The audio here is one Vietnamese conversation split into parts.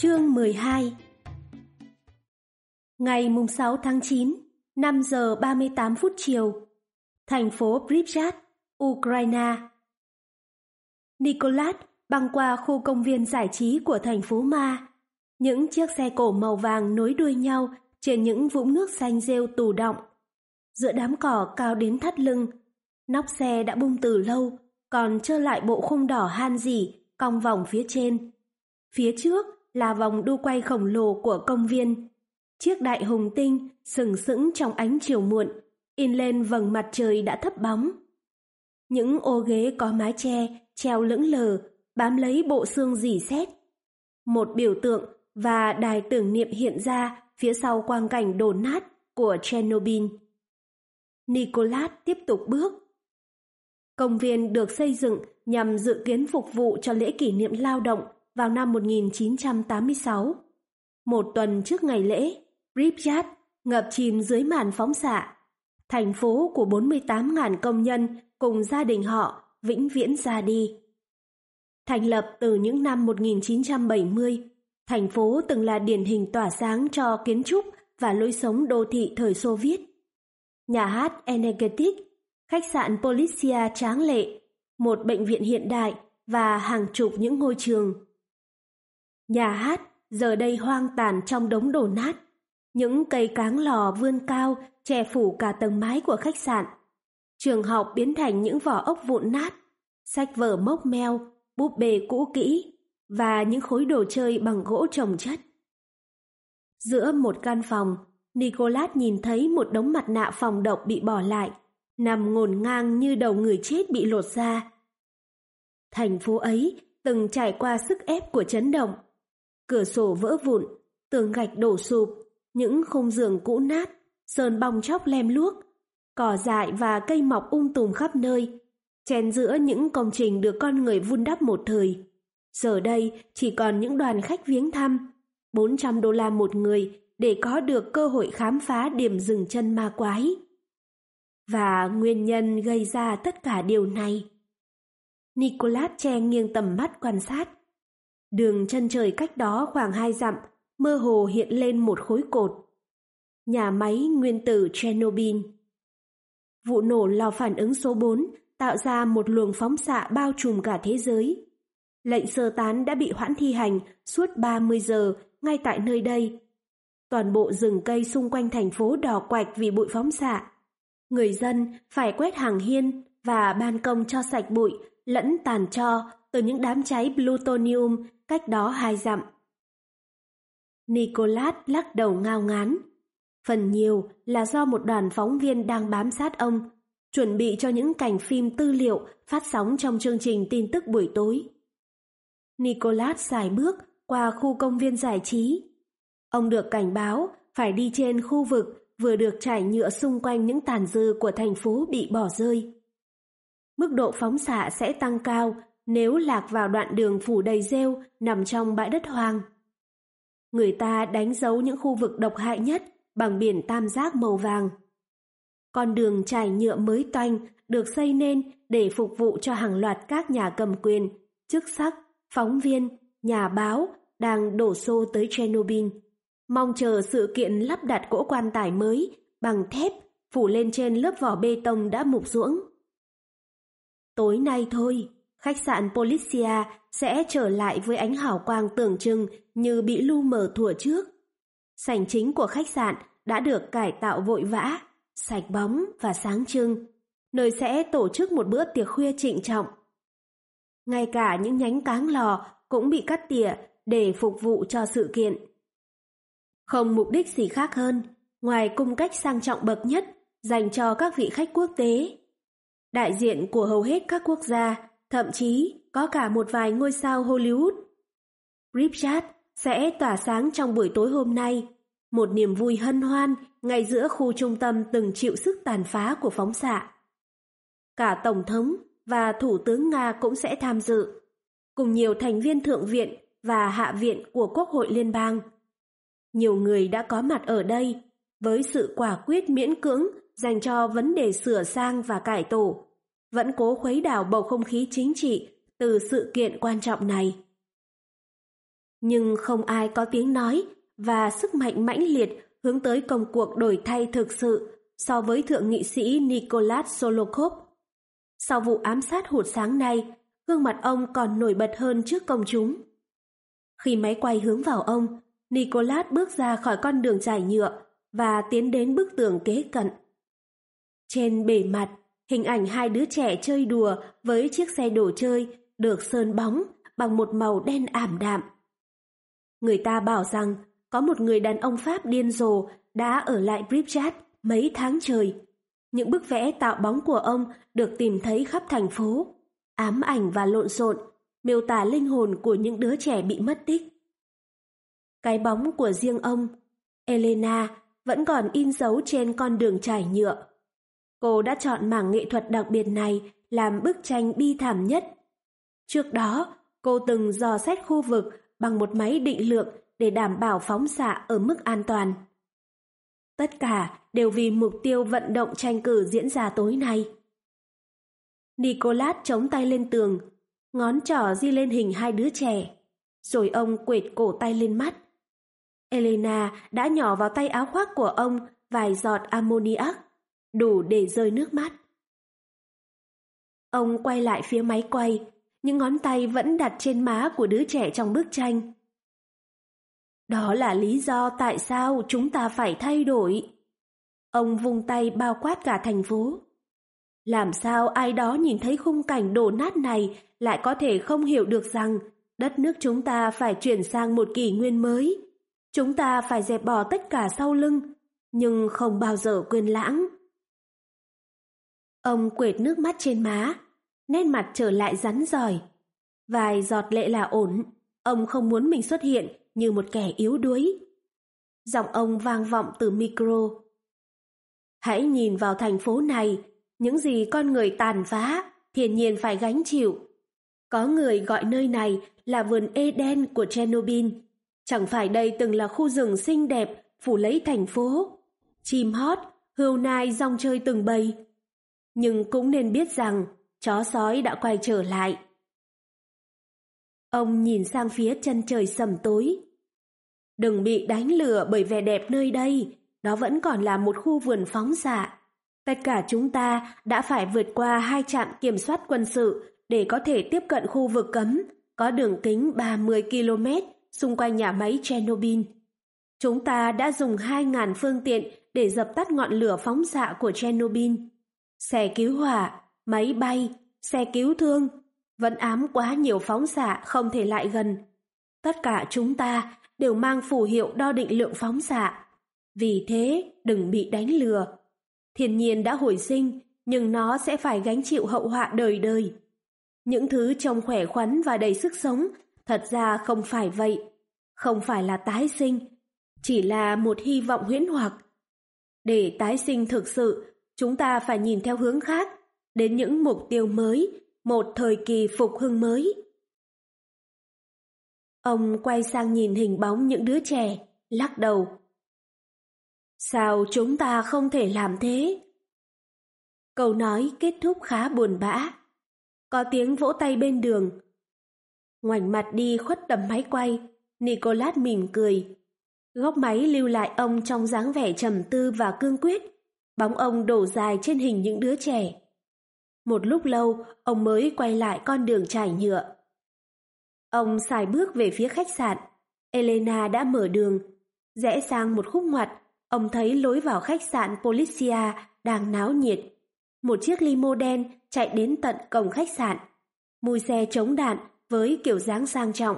Chương 12 Ngày mùng 6 tháng 9, 5 giờ 38 phút chiều, thành phố Pripyat, Ukraine. Nicolas băng qua khu công viên giải trí của thành phố Ma. Những chiếc xe cổ màu vàng nối đuôi nhau trên những vũng nước xanh rêu tù động. Giữa đám cỏ cao đến thắt lưng, nóc xe đã bung từ lâu, còn trơ lại bộ khung đỏ han dỉ cong vòng phía trên. Phía trước là vòng đu quay khổng lồ của công viên. Chiếc đại hùng tinh sừng sững trong ánh chiều muộn, in lên vầng mặt trời đã thấp bóng. Những ô ghế có mái che treo lững lờ, bám lấy bộ xương dì xét. Một biểu tượng và đài tưởng niệm hiện ra phía sau quang cảnh đổ nát của Chernobyl. Nicolas tiếp tục bước. Công viên được xây dựng nhằm dự kiến phục vụ cho lễ kỷ niệm lao động vào năm 1986. Một tuần trước ngày lễ, Pripyat ngập chìm dưới màn phóng xạ. Thành phố của 48.000 công nhân cùng gia đình họ vĩnh viễn ra đi. Thành lập từ những năm 1970, thành phố từng là điển hình tỏa sáng cho kiến trúc và lối sống đô thị thời Xô Viết. Nhà hát Energetic, khách sạn Policia tráng lệ, một bệnh viện hiện đại và hàng chục những ngôi trường. Nhà hát giờ đây hoang tàn trong đống đổ nát. Những cây cáng lò vươn cao che phủ cả tầng mái của khách sạn. Trường học biến thành những vỏ ốc vụn nát, sách vở mốc meo, búp bê cũ kỹ và những khối đồ chơi bằng gỗ trồng chất. Giữa một căn phòng, Nicolas nhìn thấy một đống mặt nạ phòng độc bị bỏ lại, nằm ngổn ngang như đầu người chết bị lột ra. Thành phố ấy từng trải qua sức ép của chấn động. Cửa sổ vỡ vụn, tường gạch đổ sụp, những khung giường cũ nát, sơn bong chóc lem luốc, cỏ dại và cây mọc ung um tùm khắp nơi, chen giữa những công trình được con người vun đắp một thời. Giờ đây chỉ còn những đoàn khách viếng thăm, 400 đô la một người để có được cơ hội khám phá điểm dừng chân ma quái. Và nguyên nhân gây ra tất cả điều này. Nicolas che nghiêng tầm mắt quan sát. Đường chân trời cách đó khoảng hai dặm, mơ hồ hiện lên một khối cột. Nhà máy nguyên tử Chernobyl. Vụ nổ lò phản ứng số 4 tạo ra một luồng phóng xạ bao trùm cả thế giới. Lệnh sơ tán đã bị hoãn thi hành suốt 30 giờ ngay tại nơi đây. Toàn bộ rừng cây xung quanh thành phố đỏ quạch vì bụi phóng xạ. Người dân phải quét hàng hiên và ban công cho sạch bụi lẫn tàn cho từ những đám cháy plutonium cách đó hai dặm. Nicolas lắc đầu ngao ngán. Phần nhiều là do một đoàn phóng viên đang bám sát ông, chuẩn bị cho những cảnh phim tư liệu phát sóng trong chương trình tin tức buổi tối. Nicolas xài bước qua khu công viên giải trí. Ông được cảnh báo phải đi trên khu vực vừa được trải nhựa xung quanh những tàn dư của thành phố bị bỏ rơi. Mức độ phóng xạ sẽ tăng cao nếu lạc vào đoạn đường phủ đầy rêu nằm trong bãi đất hoang. Người ta đánh dấu những khu vực độc hại nhất bằng biển tam giác màu vàng. Con đường trải nhựa mới toanh được xây nên để phục vụ cho hàng loạt các nhà cầm quyền, chức sắc, phóng viên, nhà báo đang đổ xô tới Chernobyl, mong chờ sự kiện lắp đặt cỗ quan tải mới bằng thép phủ lên trên lớp vỏ bê tông đã mục ruỗng. Tối nay thôi, khách sạn Policia sẽ trở lại với ánh hào quang tưởng chừng như bị lu mờ thủa trước. Sảnh chính của khách sạn đã được cải tạo vội vã, sạch bóng và sáng trưng, nơi sẽ tổ chức một bữa tiệc khuya trịnh trọng. Ngay cả những nhánh cáng lò cũng bị cắt tỉa để phục vụ cho sự kiện. Không mục đích gì khác hơn, ngoài cung cách sang trọng bậc nhất dành cho các vị khách quốc tế đại diện của hầu hết các quốc gia, thậm chí có cả một vài ngôi sao Hollywood. Ripchat sẽ tỏa sáng trong buổi tối hôm nay, một niềm vui hân hoan ngay giữa khu trung tâm từng chịu sức tàn phá của phóng xạ. Cả Tổng thống và Thủ tướng Nga cũng sẽ tham dự, cùng nhiều thành viên Thượng viện và Hạ viện của Quốc hội Liên bang. Nhiều người đã có mặt ở đây với sự quả quyết miễn cưỡng dành cho vấn đề sửa sang và cải tổ, vẫn cố khuấy đảo bầu không khí chính trị từ sự kiện quan trọng này. Nhưng không ai có tiếng nói và sức mạnh mãnh liệt hướng tới công cuộc đổi thay thực sự so với thượng nghị sĩ Nicholas Solokov. Sau vụ ám sát hụt sáng nay, gương mặt ông còn nổi bật hơn trước công chúng. Khi máy quay hướng vào ông, Nicolas bước ra khỏi con đường trải nhựa và tiến đến bức tường kế cận. Trên bề mặt, hình ảnh hai đứa trẻ chơi đùa với chiếc xe đồ chơi được sơn bóng bằng một màu đen ảm đạm. Người ta bảo rằng có một người đàn ông Pháp điên rồ đã ở lại Pripyat mấy tháng trời. Những bức vẽ tạo bóng của ông được tìm thấy khắp thành phố, ám ảnh và lộn xộn, miêu tả linh hồn của những đứa trẻ bị mất tích. Cái bóng của riêng ông, Elena, vẫn còn in dấu trên con đường trải nhựa. Cô đã chọn mảng nghệ thuật đặc biệt này làm bức tranh bi thảm nhất. Trước đó, cô từng dò xét khu vực bằng một máy định lượng để đảm bảo phóng xạ ở mức an toàn. Tất cả đều vì mục tiêu vận động tranh cử diễn ra tối nay. nicolas chống tay lên tường, ngón trỏ di lên hình hai đứa trẻ, rồi ông quệt cổ tay lên mắt. Elena đã nhỏ vào tay áo khoác của ông vài giọt ammoniac, đủ để rơi nước mắt. Ông quay lại phía máy quay, những ngón tay vẫn đặt trên má của đứa trẻ trong bức tranh. Đó là lý do tại sao chúng ta phải thay đổi. Ông vung tay bao quát cả thành phố. Làm sao ai đó nhìn thấy khung cảnh đổ nát này lại có thể không hiểu được rằng đất nước chúng ta phải chuyển sang một kỷ nguyên mới. Chúng ta phải dẹp bỏ tất cả sau lưng, nhưng không bao giờ quên lãng. Ông quệt nước mắt trên má, nét mặt trở lại rắn giỏi. Vài giọt lệ là ổn, ông không muốn mình xuất hiện như một kẻ yếu đuối. Giọng ông vang vọng từ micro. Hãy nhìn vào thành phố này, những gì con người tàn phá, thiên nhiên phải gánh chịu. Có người gọi nơi này là vườn Eden của Chernobyl. Chẳng phải đây từng là khu rừng xinh đẹp phủ lấy thành phố. Chim hót, hươu nai rong chơi từng bầy. Nhưng cũng nên biết rằng chó sói đã quay trở lại. Ông nhìn sang phía chân trời sầm tối. Đừng bị đánh lừa bởi vẻ đẹp nơi đây, đó vẫn còn là một khu vườn phóng xạ. Tất cả chúng ta đã phải vượt qua hai trạm kiểm soát quân sự để có thể tiếp cận khu vực cấm, có đường kính 30 km xung quanh nhà máy Chernobyl. Chúng ta đã dùng 2.000 phương tiện để dập tắt ngọn lửa phóng xạ của Chernobyl. Xe cứu hỏa, máy bay, xe cứu thương, vẫn ám quá nhiều phóng xạ không thể lại gần. Tất cả chúng ta đều mang phù hiệu đo định lượng phóng xạ. Vì thế, đừng bị đánh lừa. Thiên nhiên đã hồi sinh, nhưng nó sẽ phải gánh chịu hậu họa đời đời. Những thứ trông khỏe khoắn và đầy sức sống, thật ra không phải vậy. Không phải là tái sinh, chỉ là một hy vọng huyễn hoặc. Để tái sinh thực sự, chúng ta phải nhìn theo hướng khác, đến những mục tiêu mới, một thời kỳ phục hưng mới. Ông quay sang nhìn hình bóng những đứa trẻ, lắc đầu. Sao chúng ta không thể làm thế? Câu nói kết thúc khá buồn bã. Có tiếng vỗ tay bên đường. Ngoảnh mặt đi khuất tầm máy quay, nicolas mỉm cười. Góc máy lưu lại ông trong dáng vẻ trầm tư và cương quyết. Bóng ông đổ dài trên hình những đứa trẻ. Một lúc lâu, ông mới quay lại con đường trải nhựa. Ông xài bước về phía khách sạn. Elena đã mở đường. Rẽ sang một khúc ngoặt, ông thấy lối vào khách sạn Policia đang náo nhiệt. Một chiếc limo đen chạy đến tận cổng khách sạn. Mùi xe chống đạn với kiểu dáng sang trọng.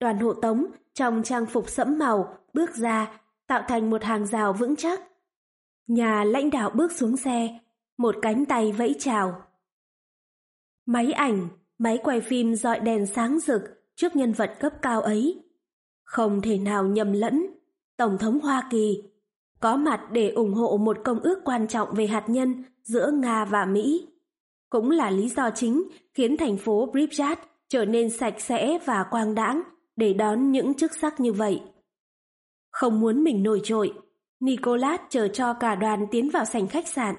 Đoàn hộ tống trong trang phục sẫm màu bước ra tạo thành một hàng rào vững chắc. Nhà lãnh đạo bước xuống xe, một cánh tay vẫy chào. Máy ảnh Máy quay phim dọi đèn sáng rực trước nhân vật cấp cao ấy. Không thể nào nhầm lẫn, Tổng thống Hoa Kỳ có mặt để ủng hộ một công ước quan trọng về hạt nhân giữa Nga và Mỹ. Cũng là lý do chính khiến thành phố Pripyat trở nên sạch sẽ và quang đãng để đón những chức sắc như vậy. Không muốn mình nổi trội, Nicolas chờ cho cả đoàn tiến vào sảnh khách sạn.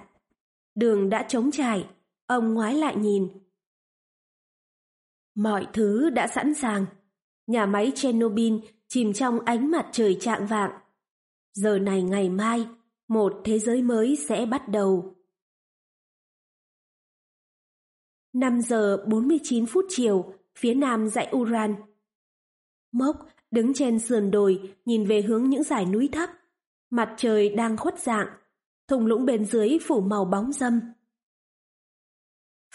Đường đã trống trải, ông ngoái lại nhìn, Mọi thứ đã sẵn sàng. nhà máy Chernobyl chìm trong ánh mặt trời trạng vạng. Giờ này ngày mai, một thế giới mới sẽ bắt đầu. 5 giờ 49 phút chiều, phía nam dãy Uran. Mốc đứng trên sườn đồi nhìn về hướng những dải núi thấp. Mặt trời đang khuất dạng, thùng lũng bên dưới phủ màu bóng dâm.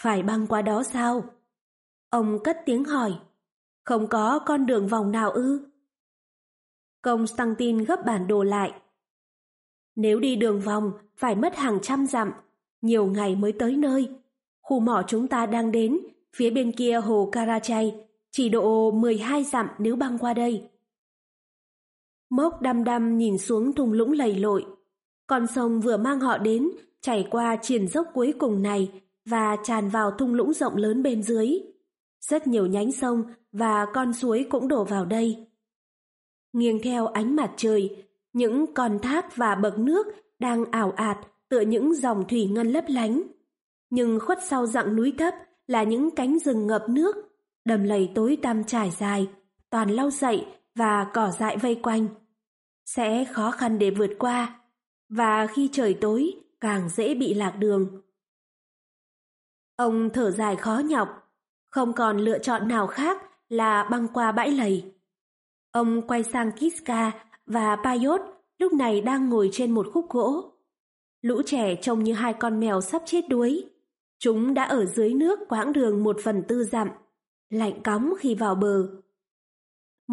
Phải băng qua đó sao? Ông cất tiếng hỏi. Không có con đường vòng nào ư? Công Constantine gấp bản đồ lại. Nếu đi đường vòng, phải mất hàng trăm dặm, nhiều ngày mới tới nơi. Khu mỏ chúng ta đang đến, phía bên kia hồ Karachay, chỉ độ 12 dặm nếu băng qua đây. Mốc đăm đăm nhìn xuống thung lũng lầy lội. Con sông vừa mang họ đến, chảy qua triển dốc cuối cùng này và tràn vào thung lũng rộng lớn bên dưới. Rất nhiều nhánh sông và con suối cũng đổ vào đây. Nghiêng theo ánh mặt trời, những con thác và bậc nước đang ảo ạt tựa những dòng thủy ngân lấp lánh. Nhưng khuất sau dặng núi thấp là những cánh rừng ngập nước, đầm lầy tối tăm trải dài, toàn lau dậy và cỏ dại vây quanh. Sẽ khó khăn để vượt qua, và khi trời tối càng dễ bị lạc đường. Ông thở dài khó nhọc, không còn lựa chọn nào khác là băng qua bãi lầy. Ông quay sang Kiska và Payot lúc này đang ngồi trên một khúc gỗ. Lũ trẻ trông như hai con mèo sắp chết đuối. Chúng đã ở dưới nước quãng đường một phần tư dặm, lạnh cóng khi vào bờ.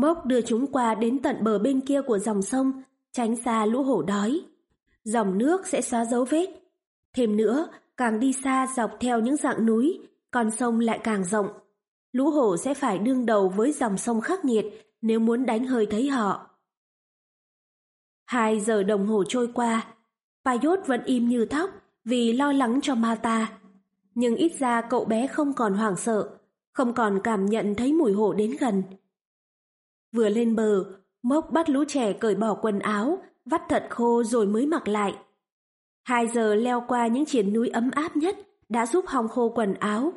Mốc đưa chúng qua đến tận bờ bên kia của dòng sông, tránh xa lũ hổ đói. Dòng nước sẽ xóa dấu vết. Thêm nữa, càng đi xa dọc theo những dạng núi, con sông lại càng rộng. Lũ hổ sẽ phải đương đầu với dòng sông khắc nghiệt nếu muốn đánh hơi thấy họ. Hai giờ đồng hồ trôi qua, Paiốt vẫn im như thóc vì lo lắng cho Mata. Nhưng ít ra cậu bé không còn hoảng sợ, không còn cảm nhận thấy mùi hổ đến gần. Vừa lên bờ, Mốc bắt lũ trẻ cởi bỏ quần áo, vắt thật khô rồi mới mặc lại. Hai giờ leo qua những triển núi ấm áp nhất đã giúp hong khô quần áo.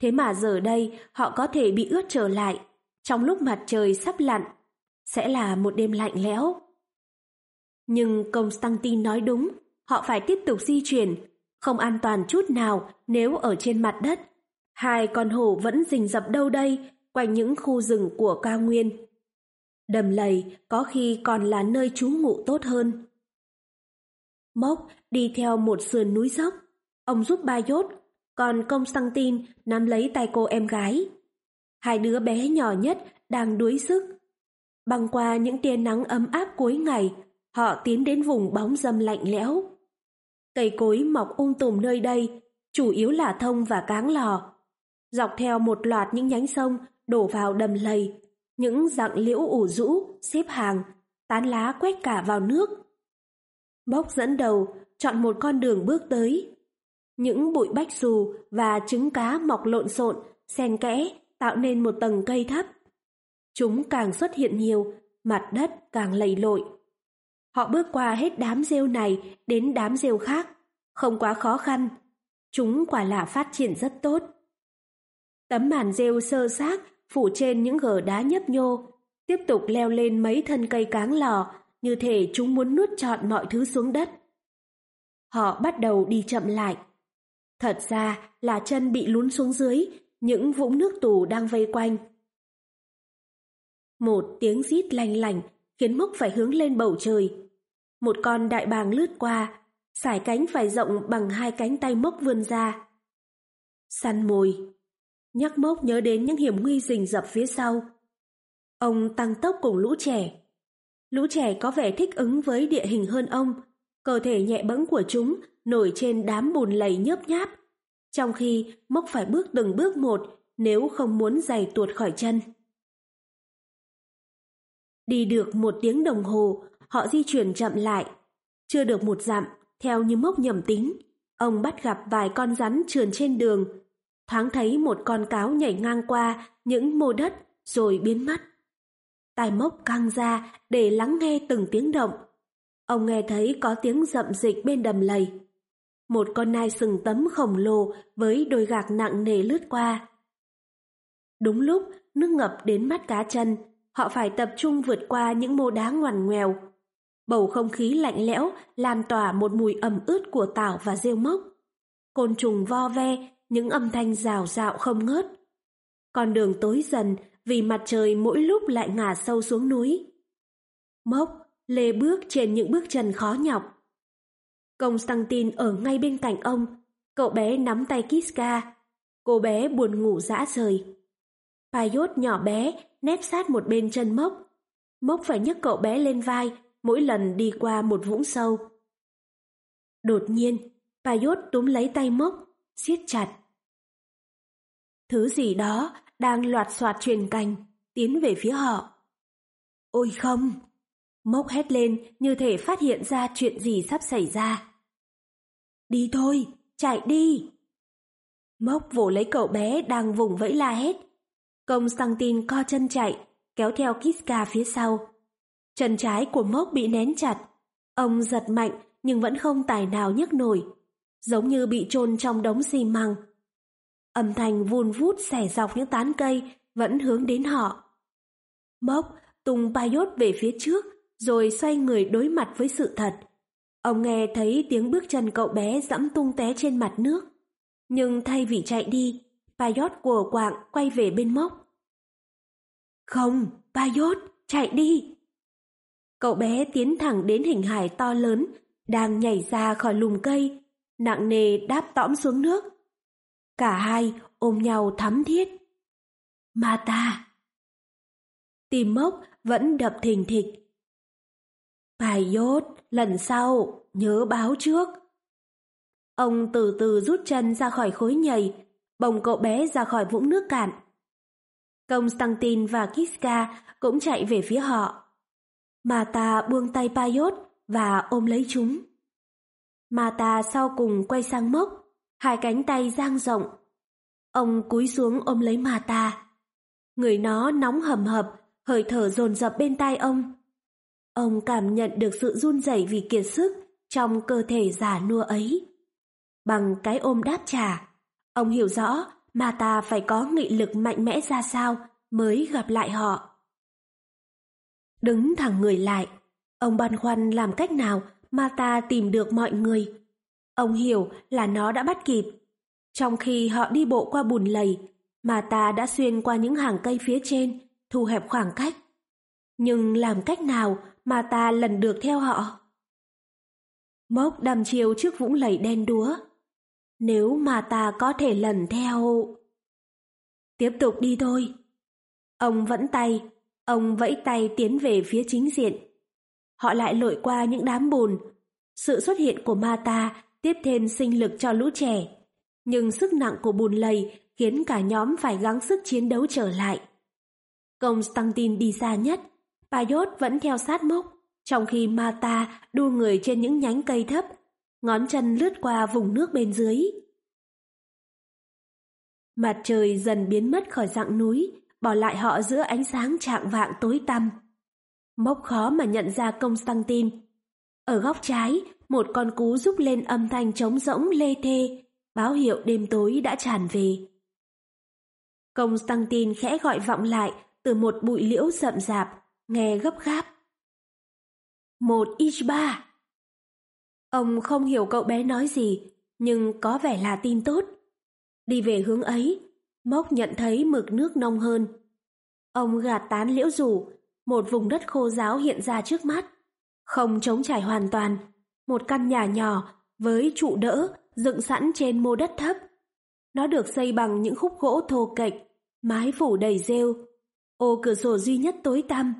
Thế mà giờ đây họ có thể bị ướt trở lại trong lúc mặt trời sắp lặn. Sẽ là một đêm lạnh lẽo. Nhưng Constantine nói đúng, họ phải tiếp tục di chuyển, không an toàn chút nào nếu ở trên mặt đất. Hai con hổ vẫn rình rập đâu đây, quanh những khu rừng của cao nguyên. Đầm lầy có khi còn là nơi trú ngụ tốt hơn. Mốc đi theo một sườn núi dốc, ông giúp ba dốt, còn công xăng tin nắm lấy tay cô em gái. Hai đứa bé nhỏ nhất đang đuối sức. Băng qua những tia nắng ấm áp cuối ngày, họ tiến đến vùng bóng dâm lạnh lẽo. Cây cối mọc um tùm nơi đây, chủ yếu là thông và cáng lò. Dọc theo một loạt những nhánh sông đổ vào đầm lầy, những dạng liễu ủ rũ, xếp hàng, tán lá quét cả vào nước. Bốc dẫn đầu, chọn một con đường bước tới. Những bụi bách xù và trứng cá mọc lộn xộn, xen kẽ, tạo nên một tầng cây thấp. Chúng càng xuất hiện nhiều, mặt đất càng lầy lội. Họ bước qua hết đám rêu này đến đám rêu khác, không quá khó khăn. Chúng quả là phát triển rất tốt. Tấm màn rêu sơ xác phủ trên những gờ đá nhấp nhô, tiếp tục leo lên mấy thân cây cáng lò, như thể chúng muốn nuốt trọn mọi thứ xuống đất. Họ bắt đầu đi chậm lại. Thật ra là chân bị lún xuống dưới, những vũng nước tù đang vây quanh. Một tiếng rít lanh lành khiến mốc phải hướng lên bầu trời. Một con đại bàng lướt qua, sải cánh phải rộng bằng hai cánh tay mốc vươn ra. Săn mồi, nhắc mốc nhớ đến những hiểm nguy rình rập phía sau. Ông tăng tốc cùng lũ trẻ. Lũ trẻ có vẻ thích ứng với địa hình hơn ông, cơ thể nhẹ bẫng của chúng nổi trên đám bùn lầy nhớp nháp, trong khi mốc phải bước từng bước một nếu không muốn giày tuột khỏi chân. Đi được một tiếng đồng hồ, họ di chuyển chậm lại. Chưa được một dặm, theo như mốc nhầm tính, ông bắt gặp vài con rắn trườn trên đường, thoáng thấy một con cáo nhảy ngang qua những mô đất rồi biến mất. Tai mốc căng ra để lắng nghe từng tiếng động. Ông nghe thấy có tiếng rậm dịch bên đầm lầy. Một con nai sừng tấm khổng lồ với đôi gạc nặng nề lướt qua. Đúng lúc nước ngập đến mắt cá chân, họ phải tập trung vượt qua những mô đá ngoằn ngoèo. Bầu không khí lạnh lẽo lan tỏa một mùi ẩm ướt của tảo và rêu mốc. Côn trùng vo ve, những âm thanh rào rạo không ngớt. Con đường tối dần vì mặt trời mỗi lúc lại ngả sâu xuống núi. Mốc, lê bước trên những bước chân khó nhọc. Constantine ở ngay bên cạnh ông, cậu bé nắm tay Kiska. Cô bé buồn ngủ dã rời. Paiốt nhỏ bé nép sát một bên chân Mốc. Mốc phải nhấc cậu bé lên vai mỗi lần đi qua một vũng sâu. Đột nhiên, Paiốt túm lấy tay Mốc, siết chặt. Thứ gì đó đang loạt soạt truyền cành, tiến về phía họ. Ôi không! Mốc hét lên như thể phát hiện ra chuyện gì sắp xảy ra. Đi thôi, chạy đi! Mốc vỗ lấy cậu bé đang vùng vẫy la hét. Công Constantine co chân chạy, kéo theo Kiska phía sau. Chân trái của Mốc bị nén chặt. Ông giật mạnh nhưng vẫn không tài nào nhấc nổi, giống như bị chôn trong đống xi măng. Âm thanh vun vút xẻ dọc những tán cây vẫn hướng đến họ. Mốc tung Paiốt về phía trước rồi xoay người đối mặt với sự thật. Ông nghe thấy tiếng bước chân cậu bé dẫm tung té trên mặt nước. Nhưng thay vì chạy đi, Paiốt của quạng quay về bên mốc. Không, Paiốt, chạy đi! Cậu bé tiến thẳng đến hình hải to lớn, đang nhảy ra khỏi lùm cây, nặng nề đáp tõm xuống nước. Cả hai ôm nhau thắm thiết. Mata! Tim mốc vẫn đập thình thịch. Bài dốt, lần sau, nhớ báo trước. Ông từ từ rút chân ra khỏi khối nhầy, bồng cậu bé ra khỏi vũng nước cạn. Konstantin và Kiska cũng chạy về phía họ. Mata buông tay Payot và ôm lấy chúng. Mata sau cùng quay sang mốc, hai cánh tay dang rộng. Ông cúi xuống ôm lấy Mata. Người nó nóng hầm hập, hơi thở dồn dập bên tai ông. Ông cảm nhận được sự run rẩy vì kiệt sức trong cơ thể già nua ấy. Bằng cái ôm đáp trả, ông hiểu rõ Mata phải có nghị lực mạnh mẽ ra sao mới gặp lại họ. Đứng thẳng người lại, ông băn khoăn làm cách nào Mata tìm được mọi người. Ông hiểu là nó đã bắt kịp. Trong khi họ đi bộ qua bùn lầy, mà ta đã xuyên qua những hàng cây phía trên, thu hẹp khoảng cách. Nhưng làm cách nào mà ta lần được theo họ? Mốc đầm chiều trước vũng lầy đen đúa. Nếu mà ta có thể lần theo... Tiếp tục đi thôi. Ông vẫn tay, ông vẫy tay tiến về phía chính diện. Họ lại lội qua những đám bùn. Sự xuất hiện của Mata tiếp thêm sinh lực cho lũ trẻ. Nhưng sức nặng của bùn lầy khiến cả nhóm phải gắng sức chiến đấu trở lại. Constantine đi xa nhất, Payot vẫn theo sát mốc, trong khi Mata đua người trên những nhánh cây thấp, ngón chân lướt qua vùng nước bên dưới. Mặt trời dần biến mất khỏi dạng núi, bỏ lại họ giữa ánh sáng trạng vạng tối tăm. Mốc khó mà nhận ra Constantine. Ở góc trái, một con cú rúc lên âm thanh trống rỗng lê thê, báo hiệu đêm tối đã tràn về. Công tân tin khẽ gọi vọng lại từ một bụi liễu rậm rạp, nghe gấp gáp. Một ichba. Ông không hiểu cậu bé nói gì, nhưng có vẻ là tin tốt. Đi về hướng ấy, Mốc nhận thấy mực nước nông hơn. Ông gạt tán liễu rủ, một vùng đất khô ráo hiện ra trước mắt. Không chống trải hoàn toàn, một căn nhà nhỏ với trụ đỡ dựng sẵn trên mô đất thấp. Nó được xây bằng những khúc gỗ thô kệch, mái phủ đầy rêu. Ô cửa sổ duy nhất tối tăm,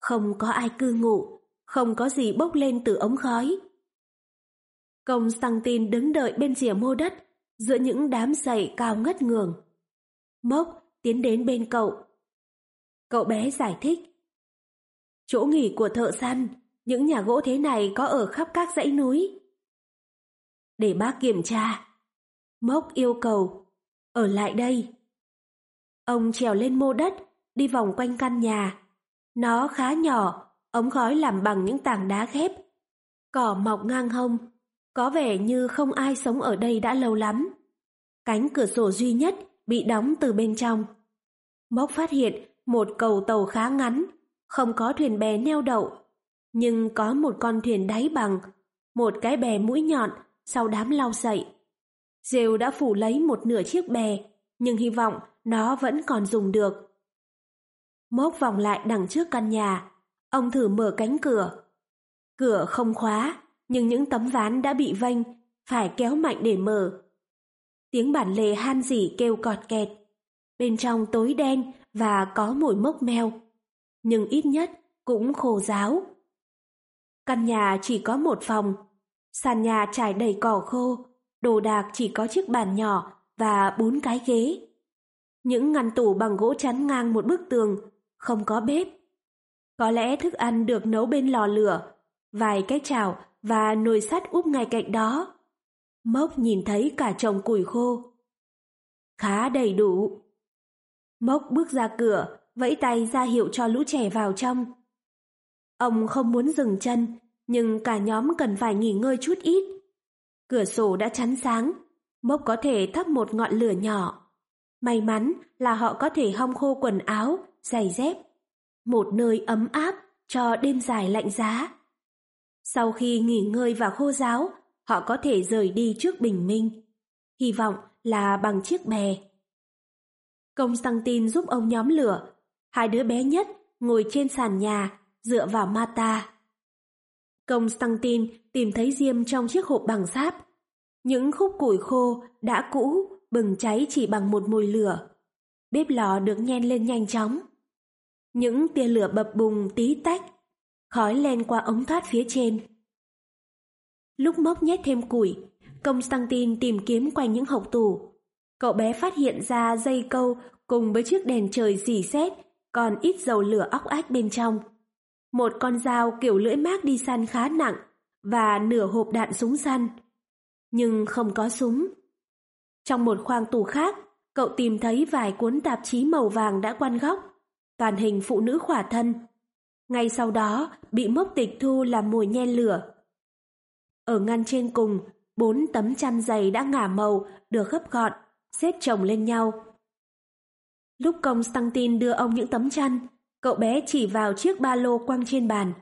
không có ai cư ngụ, không có gì bốc lên từ ống khói. Công Constantine đứng đợi bên rìa mô đất, giữa những đám dậy cao ngất ngường. Mốc tiến đến bên cậu. Cậu bé giải thích. Chỗ nghỉ của thợ săn, những nhà gỗ thế này có ở khắp các dãy núi. Để bác kiểm tra. Mốc yêu cầu, ở lại đây. Ông trèo lên mô đất, đi vòng quanh căn nhà. Nó khá nhỏ, ống khói làm bằng những tảng đá ghép. Cỏ mọc ngang hông, có vẻ như không ai sống ở đây đã lâu lắm. Cánh cửa sổ duy nhất bị đóng từ bên trong. Mốc phát hiện một cầu tàu khá ngắn, không có thuyền bè neo đậu, nhưng có một con thuyền đáy bằng, một cái bè mũi nhọn sau đám lau sậy. Rêu đã phủ lấy một nửa chiếc bè, nhưng hy vọng nó vẫn còn dùng được. Mốc vòng lại đằng trước căn nhà, ông thử mở cánh cửa. Cửa không khóa, nhưng những tấm ván đã bị vênh, phải kéo mạnh để mở. Tiếng bản lề han dỉ kêu cọt kẹt. Bên trong tối đen và có mùi mốc meo. Nhưng ít nhất cũng khô ráo. Căn nhà chỉ có một phòng. Sàn nhà trải đầy cỏ khô, đồ đạc chỉ có chiếc bàn nhỏ và bốn cái ghế. Những ngăn tủ bằng gỗ chắn ngang một bức tường, không có bếp. Có lẽ thức ăn được nấu bên lò lửa, vài cái chảo và nồi sắt úp ngay cạnh đó. Mốc nhìn thấy cả chồng củi khô. Khá đầy đủ. Mốc bước ra cửa, vẫy tay ra hiệu cho lũ trẻ vào trong. Ông không muốn dừng chân, nhưng cả nhóm cần phải nghỉ ngơi chút ít. Cửa sổ đã chắn sáng, Mốc có thể thắp một ngọn lửa nhỏ. May mắn là họ có thể hong khô quần áo, giày dép. Một nơi ấm áp cho đêm dài lạnh giá. Sau khi nghỉ ngơi và khô giáo, họ có thể rời đi trước bình minh. Hy vọng là bằng chiếc bè. công tăng tin giúp ông nhóm lửa. Hai đứa bé nhất ngồi trên sàn nhà, dựa vào Mata. tin tìm thấy diêm trong chiếc hộp bằng sáp. Những khúc củi khô đã cũ, bừng cháy chỉ bằng một mùi lửa. Bếp lò được nhen lên nhanh chóng. Những tia lửa bập bùng tí tách, khói lên qua ống thoát phía trên. Lúc mốc nhét thêm củi, công stangtin tìm kiếm quanh những hộc tủ. Cậu bé phát hiện ra dây câu cùng với chiếc đèn trời dì xét, còn ít dầu lửa óc ách bên trong. Một con dao kiểu lưỡi mác đi săn khá nặng và nửa hộp đạn súng săn. Nhưng không có súng. Trong một khoang tủ khác, cậu tìm thấy vài cuốn tạp chí màu vàng đã quan góc, toàn hình phụ nữ khỏa thân. Ngay sau đó bị mốc tịch thu làm mùi nhen lửa. Ở ngăn trên cùng, bốn tấm chăn dày đã ngả màu, được gấp gọn, xếp chồng lên nhau. Lúc công Stantin đưa ông những tấm chăn, cậu bé chỉ vào chiếc ba lô quăng trên bàn.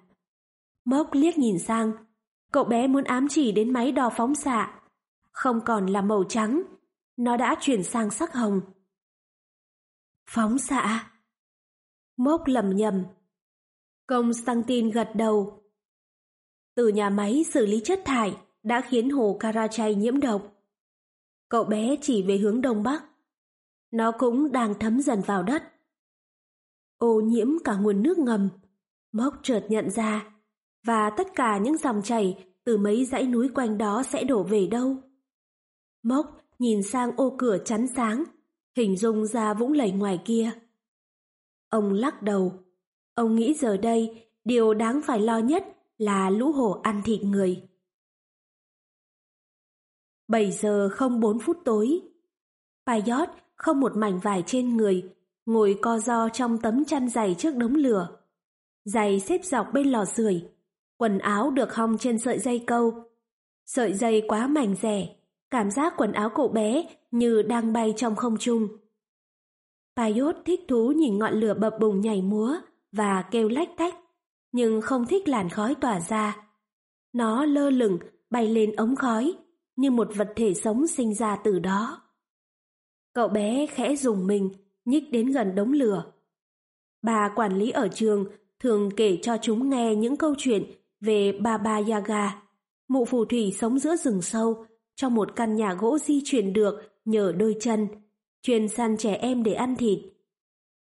Mốc liếc nhìn sang, cậu bé muốn ám chỉ đến máy đo phóng xạ. Không còn là màu trắng, nó đã chuyển sang sắc hồng. Phóng xạ. Mốc lầm nhầm. công Constantine gật đầu, từ nhà máy xử lý chất thải đã khiến hồ Karachay nhiễm độc. Cậu bé chỉ về hướng đông bắc. Nó cũng đang thấm dần vào đất. Ô nhiễm cả nguồn nước ngầm. Mốc chợt nhận ra. Và tất cả những dòng chảy từ mấy dãy núi quanh đó sẽ đổ về đâu. Mốc nhìn sang ô cửa chắn sáng, hình dung ra vũng lầy ngoài kia. Ông lắc đầu. Ông nghĩ giờ đây, điều đáng phải lo nhất là lũ hổ ăn thịt người. 7 giờ không 4 phút tối. Paiot không một mảnh vải trên người, ngồi co do trong tấm chăn dày trước đống lửa. Giày xếp dọc bên lò sưởi, quần áo được hong trên sợi dây câu. Sợi dây quá mảnh rẻ, cảm giác quần áo cậu bé như đang bay trong không trung. Paiốt thích thú nhìn ngọn lửa bập bùng nhảy múa và kêu lách tách nhưng không thích làn khói tỏa ra. Nó lơ lửng, bay lên ống khói, như một vật thể sống sinh ra từ đó. Cậu bé khẽ dùng mình, nhích đến gần đống lửa. Bà quản lý ở trường thường kể cho chúng nghe những câu chuyện về Baba Yaga, mụ phù thủy sống giữa rừng sâu, trong một căn nhà gỗ di chuyển được nhờ đôi chân, chuyên săn trẻ em để ăn thịt.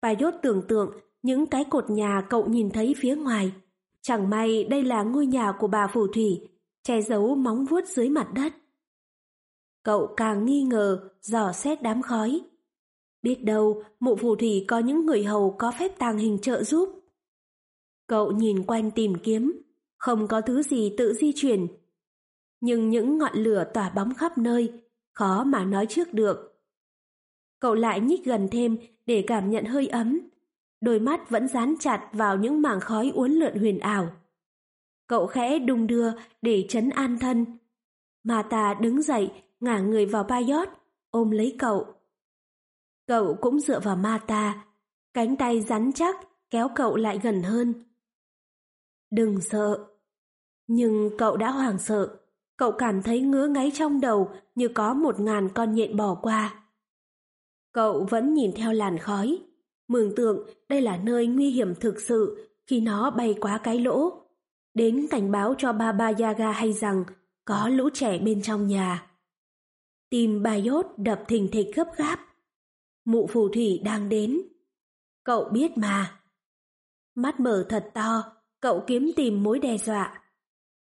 Bà Yốt tưởng tượng những cái cột nhà cậu nhìn thấy phía ngoài. Chẳng may đây là ngôi nhà của bà phù thủy, che giấu móng vuốt dưới mặt đất. Cậu càng nghi ngờ, dò xét đám khói. Biết đâu, mụ phù thủy có những người hầu có phép tàng hình trợ giúp. Cậu nhìn quanh tìm kiếm, không có thứ gì tự di chuyển. Nhưng những ngọn lửa tỏa bóng khắp nơi, khó mà nói trước được. Cậu lại nhích gần thêm để cảm nhận hơi ấm, đôi mắt vẫn dán chặt vào những mảng khói uốn lượn huyền ảo. Cậu khẽ đung đưa để chấn an thân. Mà ta đứng dậy, ngả người vào ba ôm lấy cậu. Cậu cũng dựa vào ma ta, cánh tay rắn chắc kéo cậu lại gần hơn. Đừng sợ. Nhưng cậu đã hoảng sợ. Cậu cảm thấy ngứa ngáy trong đầu như có một ngàn con nhện bỏ qua. Cậu vẫn nhìn theo làn khói, mường tượng đây là nơi nguy hiểm thực sự khi nó bay quá cái lỗ. Đến cảnh báo cho Baba Yaga hay rằng có lũ trẻ bên trong nhà. Tim Bayot đập thình thịch gấp gáp. Mụ phù thủy đang đến. Cậu biết mà. Mắt mở thật to, cậu kiếm tìm mối đe dọa.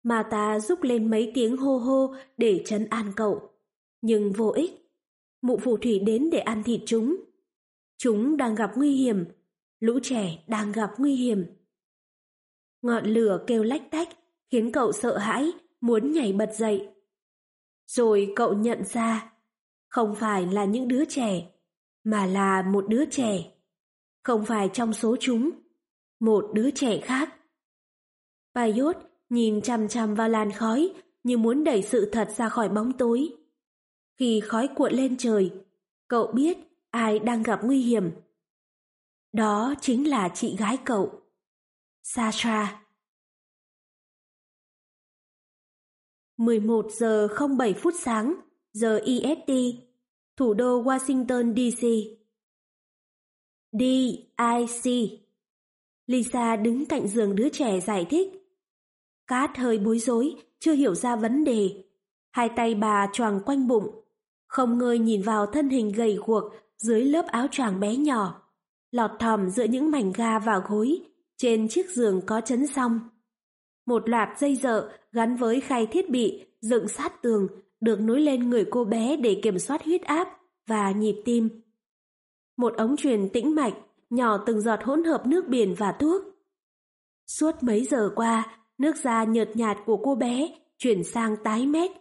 Mà ta rúc lên mấy tiếng hô hô để chấn an cậu. Nhưng vô ích. Mụ phù thủy đến để ăn thịt chúng. Chúng đang gặp nguy hiểm. Lũ trẻ đang gặp nguy hiểm. Ngọn lửa kêu lách tách, khiến cậu sợ hãi, muốn nhảy bật dậy. Rồi cậu nhận ra, không phải là những đứa trẻ, mà là một đứa trẻ. Không phải trong số chúng, một đứa trẻ khác. Paiốt nhìn chằm chằm vào làn khói như muốn đẩy sự thật ra khỏi bóng tối. Khi khói cuộn lên trời, cậu biết ai đang gặp nguy hiểm. Đó chính là chị gái cậu. Sasha 11 giờ 07 phút sáng, giờ EST, thủ đô Washington DC. DIC Lisa đứng cạnh giường đứa trẻ giải thích. Cát hơi bối rối, chưa hiểu ra vấn đề. Hai tay bà choàng quanh bụng, không ngơi nhìn vào thân hình gầy guộc dưới lớp áo choàng bé nhỏ, lọt thỏm giữa những mảnh ga và gối, trên chiếc giường có chấn song. Một loạt dây dợ gắn với khay thiết bị dựng sát tường được nối lên người cô bé để kiểm soát huyết áp và nhịp tim. Một ống truyền tĩnh mạch nhỏ từng giọt hỗn hợp nước biển và thuốc. Suốt mấy giờ qua, nước da nhợt nhạt của cô bé chuyển sang tái mét,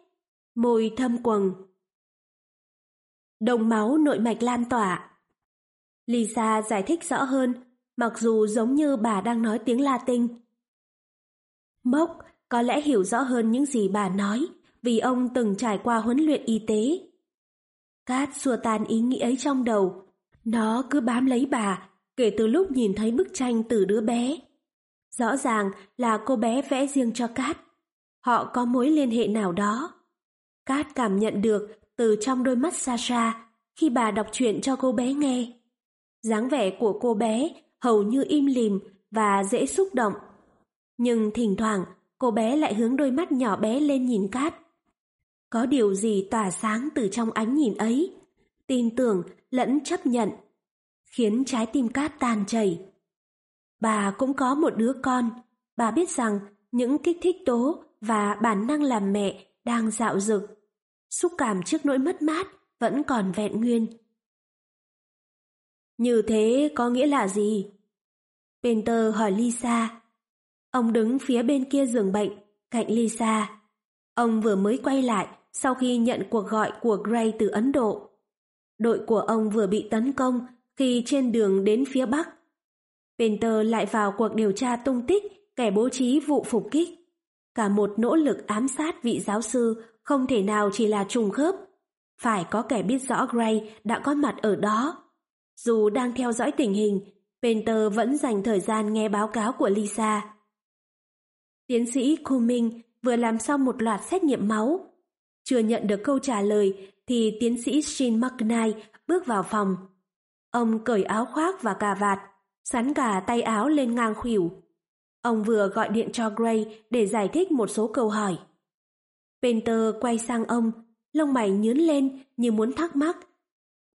môi thâm quầng. Đồng máu nội mạch lan tỏa. Lisa giải thích rõ hơn, mặc dù giống như bà đang nói tiếng Latin. Mốc có lẽ hiểu rõ hơn những gì bà nói vì ông từng trải qua huấn luyện y tế. Cát xua tan ý nghĩ ấy trong đầu. Nó cứ bám lấy bà, kể từ lúc nhìn thấy bức tranh từ đứa bé. Rõ ràng là cô bé vẽ riêng cho Cát. Họ có mối liên hệ nào đó. Cát cảm nhận được từ trong đôi mắt Sasha khi bà đọc chuyện cho cô bé nghe. dáng vẻ của cô bé hầu như im lìm và dễ xúc động. Nhưng thỉnh thoảng, cô bé lại hướng đôi mắt nhỏ bé lên nhìn Cát. Có điều gì tỏa sáng từ trong ánh nhìn ấy, tin tưởng lẫn chấp nhận khiến trái tim cát tan chảy. Bà cũng có một đứa con, bà biết rằng những kích thích tố và bản năng làm mẹ đang dạo dực. Xúc cảm trước nỗi mất mát vẫn còn vẹn nguyên. Như thế có nghĩa là gì? Penter hỏi Lisa. Ông đứng phía bên kia giường bệnh, cạnh Lisa. Ông vừa mới quay lại sau khi nhận cuộc gọi của Gray từ Ấn Độ. Đội của ông vừa bị tấn công khi trên đường đến phía Bắc. Penter lại vào cuộc điều tra tung tích kẻ bố trí vụ phục kích. Cả một nỗ lực ám sát vị giáo sư không thể nào chỉ là trùng khớp. Phải có kẻ biết rõ Gray đã có mặt ở đó. Dù đang theo dõi tình hình, Penter vẫn dành thời gian nghe báo cáo của Lisa. Tiến sĩ Cumming vừa làm xong một loạt xét nghiệm máu. Chưa nhận được câu trả lời thì tiến sĩ Shin McKnight bước vào phòng. Ông cởi áo khoác và cà vạt, sắn cả tay áo lên ngang khuỷu. Ông vừa gọi điện cho Gray để giải thích một số câu hỏi. Penter quay sang ông, lông mày nhướn lên như muốn thắc mắc.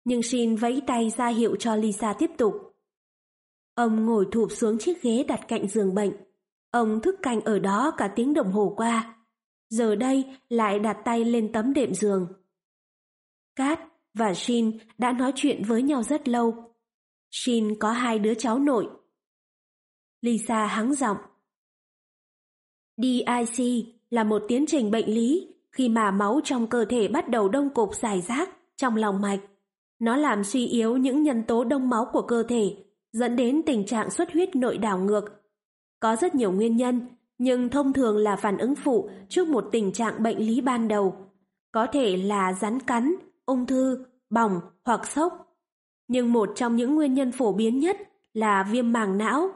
Nhưng Shin vẫy tay ra hiệu cho Lisa tiếp tục. Ông ngồi thụp xuống chiếc ghế đặt cạnh giường bệnh. Ông thức canh ở đó cả tiếng đồng hồ qua. Giờ đây lại đặt tay lên tấm đệm giường. Cát và Shin đã nói chuyện với nhau rất lâu. Shin có hai đứa cháu nội. Lisa hắng giọng. DIC là một tiến trình bệnh lý khi mà máu trong cơ thể bắt đầu đông cục giải rác trong lòng mạch. Nó làm suy yếu những nhân tố đông máu của cơ thể, dẫn đến tình trạng xuất huyết nội đảo ngược. Có rất nhiều nguyên nhân, nhưng thông thường là phản ứng phụ trước một tình trạng bệnh lý ban đầu. Có thể là rắn cắn, ung thư, bỏng hoặc sốc. Nhưng một trong những nguyên nhân phổ biến nhất là viêm màng não,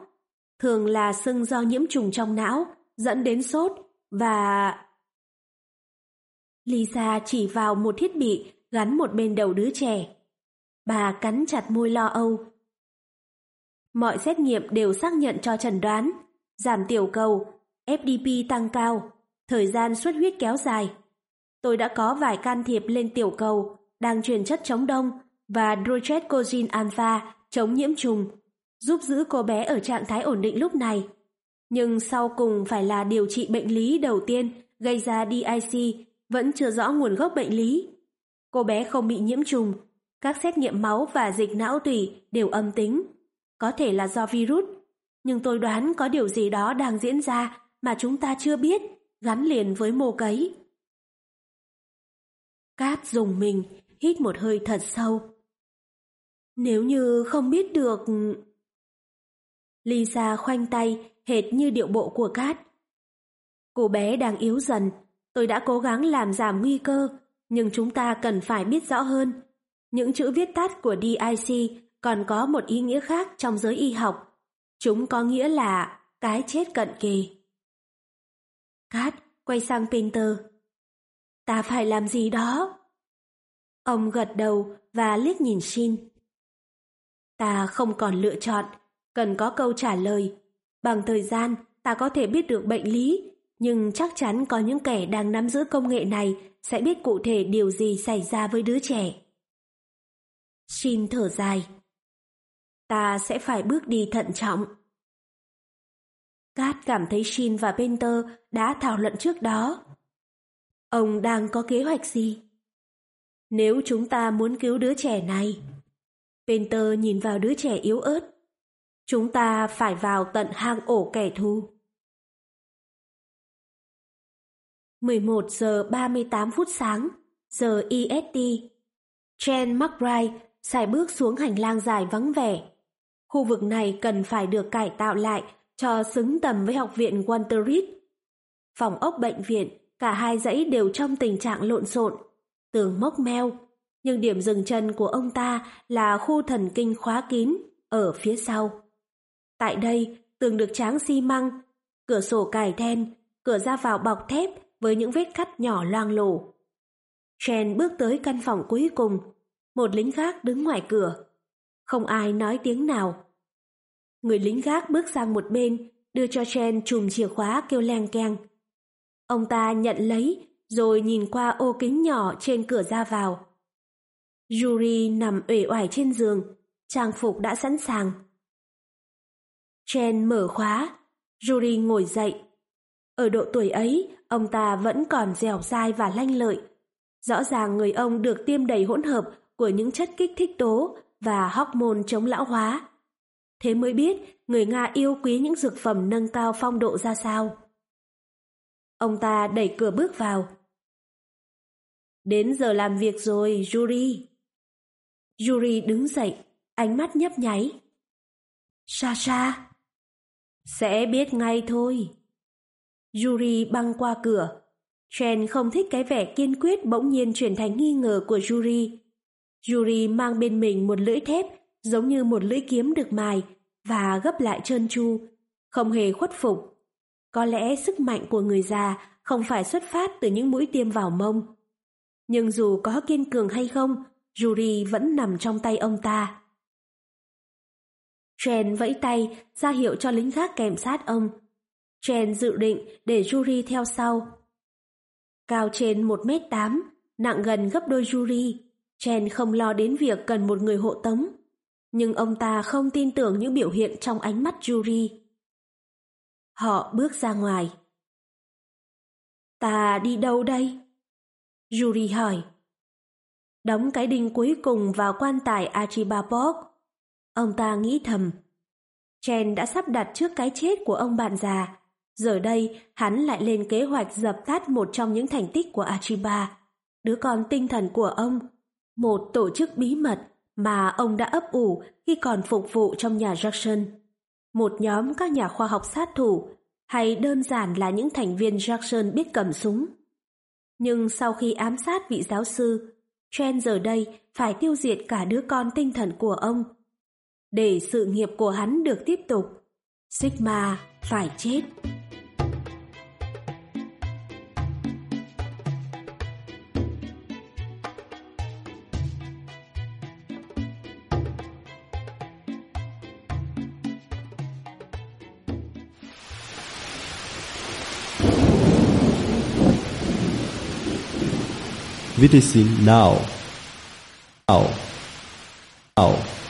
thường là sưng do nhiễm trùng trong não, dẫn đến sốt và... Lisa chỉ vào một thiết bị gắn một bên đầu đứa trẻ. Bà cắn chặt môi lo âu. Mọi xét nghiệm đều xác nhận cho trần đoán, giảm tiểu cầu, FDP tăng cao, thời gian xuất huyết kéo dài. Tôi đã có vài can thiệp lên tiểu cầu, đang truyền chất chống đông và Drogetcogin alpha chống nhiễm trùng, giúp giữ cô bé ở trạng thái ổn định lúc này. Nhưng sau cùng phải là điều trị bệnh lý đầu tiên gây ra DIC vẫn chưa rõ nguồn gốc bệnh lý. Cô bé không bị nhiễm trùng, các xét nghiệm máu và dịch não tủy đều âm tính. Có thể là do virus, nhưng tôi đoán có điều gì đó đang diễn ra mà chúng ta chưa biết, gắn liền với mô cấy. Cát dùng mình, hít một hơi thật sâu. Nếu như không biết được... Lisa khoanh tay, hệt như điệu bộ của Cát. Cô bé đang yếu dần, tôi đã cố gắng làm giảm nguy cơ, nhưng chúng ta cần phải biết rõ hơn. Những chữ viết tắt của DIC còn có một ý nghĩa khác trong giới y học. Chúng có nghĩa là cái chết cận kề. Cát quay sang Peter. Ta phải làm gì đó? Ông gật đầu và liếc nhìn Shin. Ta không còn lựa chọn, cần có câu trả lời. Bằng thời gian, ta có thể biết được bệnh lý, nhưng chắc chắn có những kẻ đang nắm giữ công nghệ này sẽ biết cụ thể điều gì xảy ra với đứa trẻ. Shin thở dài. Ta sẽ phải bước đi thận trọng. Cát cảm thấy Shin và Penter đã thảo luận trước đó. Ông đang có kế hoạch gì? Nếu chúng ta muốn cứu đứa trẻ này, Penter nhìn vào đứa trẻ yếu ớt. Chúng ta phải vào tận hang ổ kẻ thù. 11 giờ 38 phút sáng, giờ EST. Chen McBride xài bước xuống hành lang dài vắng vẻ. Khu vực này cần phải được cải tạo lại cho xứng tầm với học viện Walter Reed. Phòng ốc bệnh viện, cả hai dãy đều trong tình trạng lộn xộn, tường mốc meo, nhưng điểm dừng chân của ông ta là khu thần kinh khóa kín ở phía sau. Tại đây, tường được tráng xi măng, cửa sổ cài đen, cửa ra vào bọc thép với những vết cắt nhỏ loang lổ. Chen bước tới căn phòng cuối cùng, một lính gác đứng ngoài cửa. Không ai nói tiếng nào. Người lính gác bước sang một bên, đưa cho Chen chùm chìa khóa kêu leng keng. Ông ta nhận lấy, rồi nhìn qua ô kính nhỏ trên cửa ra vào. Yuri nằm uể oải trên giường, trang phục đã sẵn sàng. Chen mở khóa, Yuri ngồi dậy. Ở độ tuổi ấy, ông ta vẫn còn dẻo dai và lanh lợi. Rõ ràng người ông được tiêm đầy hỗn hợp của những chất kích thích tố và hormone chống lão hóa. Thế mới biết người Nga yêu quý những dược phẩm nâng cao phong độ ra sao. Ông ta đẩy cửa bước vào. Đến giờ làm việc rồi, Yuri. Yuri đứng dậy, ánh mắt nhấp nháy. Sasha. Sẽ biết ngay thôi. Yuri băng qua cửa. Chen không thích cái vẻ kiên quyết bỗng nhiên chuyển thành nghi ngờ của Yuri. Yuri mang bên mình một lưỡi thép giống như một lưỡi kiếm được mài và gấp lại trơn tru, không hề khuất phục. Có lẽ sức mạnh của người già không phải xuất phát từ những mũi tiêm vào mông. Nhưng dù có kiên cường hay không, Yuri vẫn nằm trong tay ông ta. Chen vẫy tay ra hiệu cho lính gác kèm sát ông. Chen dự định để Yuri theo sau. Cao trên 1m8, nặng gần gấp đôi Yuri, Chen không lo đến việc cần một người hộ tống. Nhưng ông ta không tin tưởng những biểu hiện trong ánh mắt Yuri. Họ bước ra ngoài. Ta đi đâu đây? Yuri hỏi. Đóng cái đinh cuối cùng vào quan tài Archibald Ông ta nghĩ thầm. Chen đã sắp đặt trước cái chết của ông bạn già. Giờ đây, hắn lại lên kế hoạch dập tắt một trong những thành tích của Archibald, đứa con tinh thần của ông, một tổ chức bí mật mà ông đã ấp ủ khi còn phục vụ trong nhà Jackson. Một nhóm các nhà khoa học sát thủ, hay đơn giản là những thành viên Jackson biết cầm súng. Nhưng sau khi ám sát vị giáo sư, Chen giờ đây phải tiêu diệt cả đứa con tinh thần của ông. để sự nghiệp của hắn được tiếp tục. Sigma phải chết. Witnessing now. Now. Now.